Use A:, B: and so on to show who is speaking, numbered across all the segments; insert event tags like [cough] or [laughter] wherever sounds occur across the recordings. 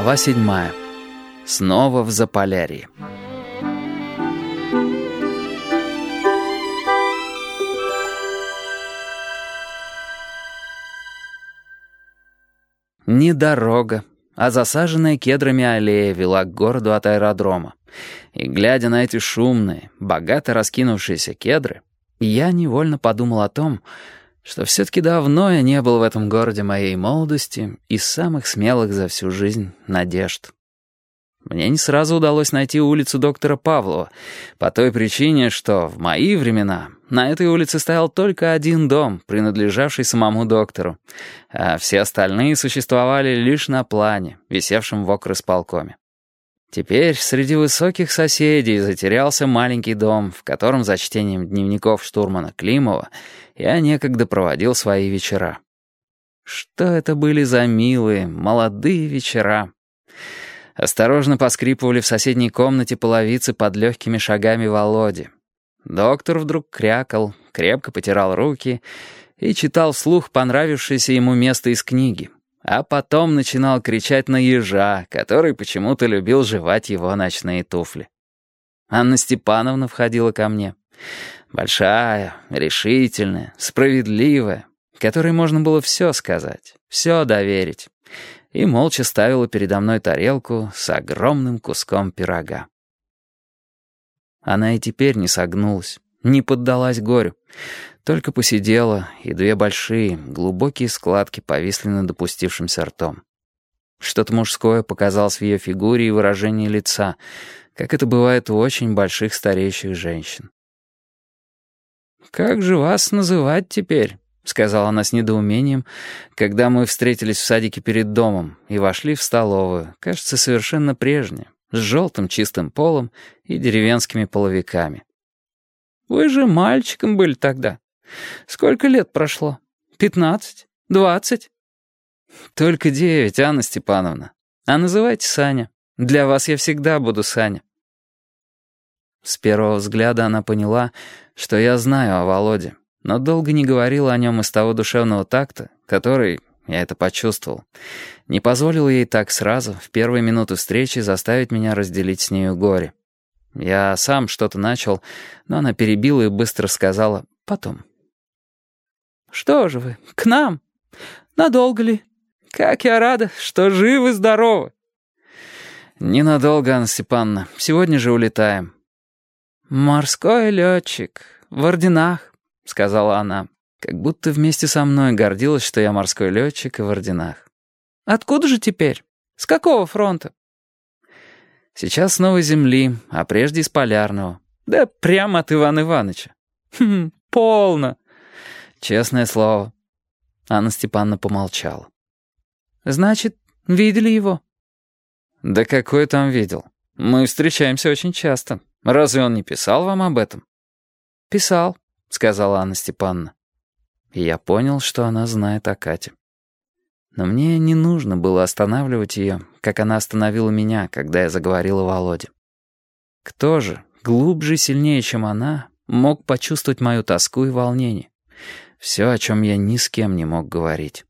A: Глава седьмая. Снова в Заполярье. Не дорога, а засаженная кедрами аллея вела к городу от аэродрома. И, глядя на эти шумные, богато раскинувшиеся кедры, я невольно подумал о том, что все-таки давно я не был в этом городе моей молодости и самых смелых за всю жизнь надежд. Мне не сразу удалось найти улицу доктора Павлова, по той причине, что в мои времена на этой улице стоял только один дом, принадлежавший самому доктору, а все остальные существовали лишь на плане, висевшем в окрысполкоме. Теперь среди высоких соседей затерялся маленький дом, в котором за чтением дневников штурмана Климова я некогда проводил свои вечера. Что это были за милые, молодые вечера? Осторожно поскрипывали в соседней комнате половицы под легкими шагами Володи. Доктор вдруг крякал, крепко потирал руки и читал вслух понравившееся ему место из книги. А потом начинал кричать на ежа, который почему-то любил жевать его ночные туфли. Анна Степановна входила ко мне. Большая, решительная, справедливая, которой можно было все сказать, все доверить. И молча ставила передо мной тарелку с огромным куском пирога. Она и теперь не согнулась, не поддалась горю. Только посидела, и две большие, глубокие складки повисли над допустившимся ртом. Что-то мужское показалось в ее фигуре и выражении лица, как это бывает у очень больших стареющих женщин. «Как же вас называть теперь?» — сказала она с недоумением, когда мы встретились в садике перед домом и вошли в столовую, кажется, совершенно прежнюю, с желтым чистым полом и деревенскими половиками. «Вы же мальчиком были тогда. Сколько лет прошло? Пятнадцать? Двадцать?» «Только девять, Анна Степановна. А называйте Саня. Для вас я всегда буду Саня». С первого взгляда она поняла, что я знаю о Володе, но долго не говорила о нем из того душевного такта, который, я это почувствовал, не позволил ей так сразу, в первые минуты встречи, заставить меня разделить с нею горе. Я сам что-то начал, но она перебила и быстро сказала «потом». «Что же вы, к нам? Надолго ли? Как я рада, что живы-здоровы!» «Ненадолго, Анна Степановна. Сегодня же улетаем». «Морской летчик, в орденах», — сказала она, как будто вместе со мной гордилась, что я морской летчик и в орденах. «Откуда же теперь? С какого фронта?» «Сейчас с Новой Земли, а прежде из Полярного. Да прямо от Ивана Ивановича». «Хм, полно». «Честное слово». Анна Степановна помолчала. «Значит, видели его?» «Да какой там видел? Мы встречаемся очень часто». Разве он не писал вам об этом?» «Писал», — сказала Анна Степановна. И я понял, что она знает о Кате. Но мне не нужно было останавливать ее, как она остановила меня, когда я заговорила Володе. Кто же, глубже и сильнее, чем она, мог почувствовать мою тоску и волнение? Все, о чем я ни с кем не мог говорить.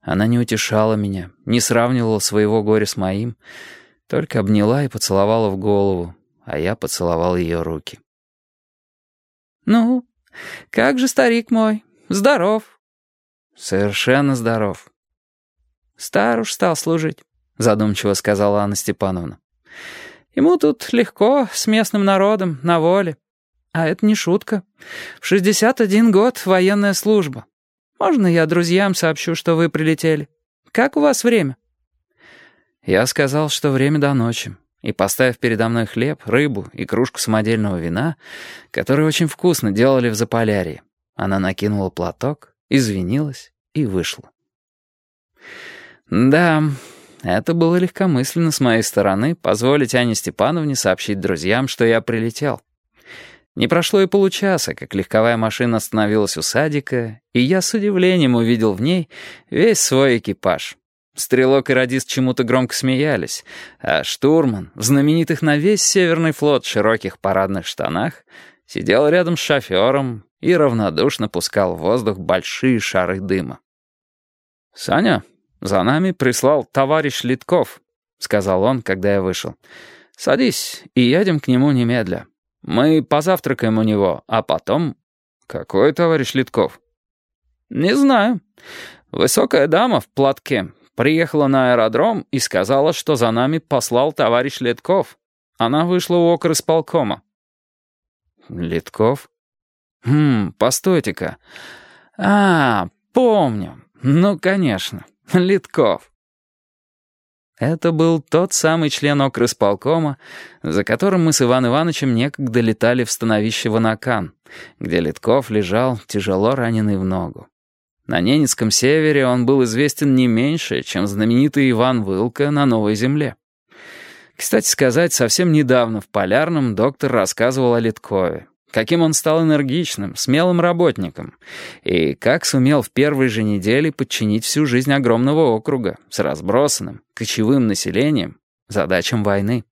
A: Она не утешала меня, не сравнивала своего горя с моим, только обняла и поцеловала в голову, а я поцеловал ее руки. «Ну, как же старик мой? Здоров?» «Совершенно здоров». «Стар уж стал служить», — задумчиво сказала Анна Степановна. «Ему тут легко, с местным народом, на воле. А это не шутка. В 61 год военная служба. Можно я друзьям сообщу, что вы прилетели? Как у вас время?» Я сказал, что время до ночи и, поставив передо мной хлеб, рыбу и кружку самодельного вина, которые очень вкусно делали в Заполярье, она накинула платок, извинилась и вышла. Да, это было легкомысленно с моей стороны позволить Ане Степановне сообщить друзьям, что я прилетел. Не прошло и получаса, как легковая машина остановилась у садика, и я с удивлением увидел в ней весь свой экипаж. Стрелок и радист чему-то громко смеялись, а штурман, знаменитых на весь Северный флот широких парадных штанах, сидел рядом с шофером и равнодушно пускал в воздух большие шары дыма. «Саня, за нами прислал товарищ Литков», — сказал он, когда я вышел. «Садись и едем к нему немедля. Мы позавтракаем у него, а потом...» «Какой товарищ Литков?» «Не знаю. Высокая дама в платке приехала на аэродром и сказала, что за нами послал товарищ Литков. Она вышла у окр исполкома». «Литков? Хм, постойте-ка. А, помню. Ну, конечно, [laughs] Литков». Это был тот самый член окрысполкома, за которым мы с Иван Ивановичем некогда летали в становище Ванакан, где Литков лежал, тяжело раненый в ногу. На Ненецком севере он был известен не меньше, чем знаменитый Иван Вылка на Новой Земле. Кстати сказать, совсем недавно в Полярном доктор рассказывал о Литкове, каким он стал энергичным, смелым работником, и как сумел в первой же неделе подчинить всю жизнь огромного округа с разбросанным, кочевым населением задачам войны.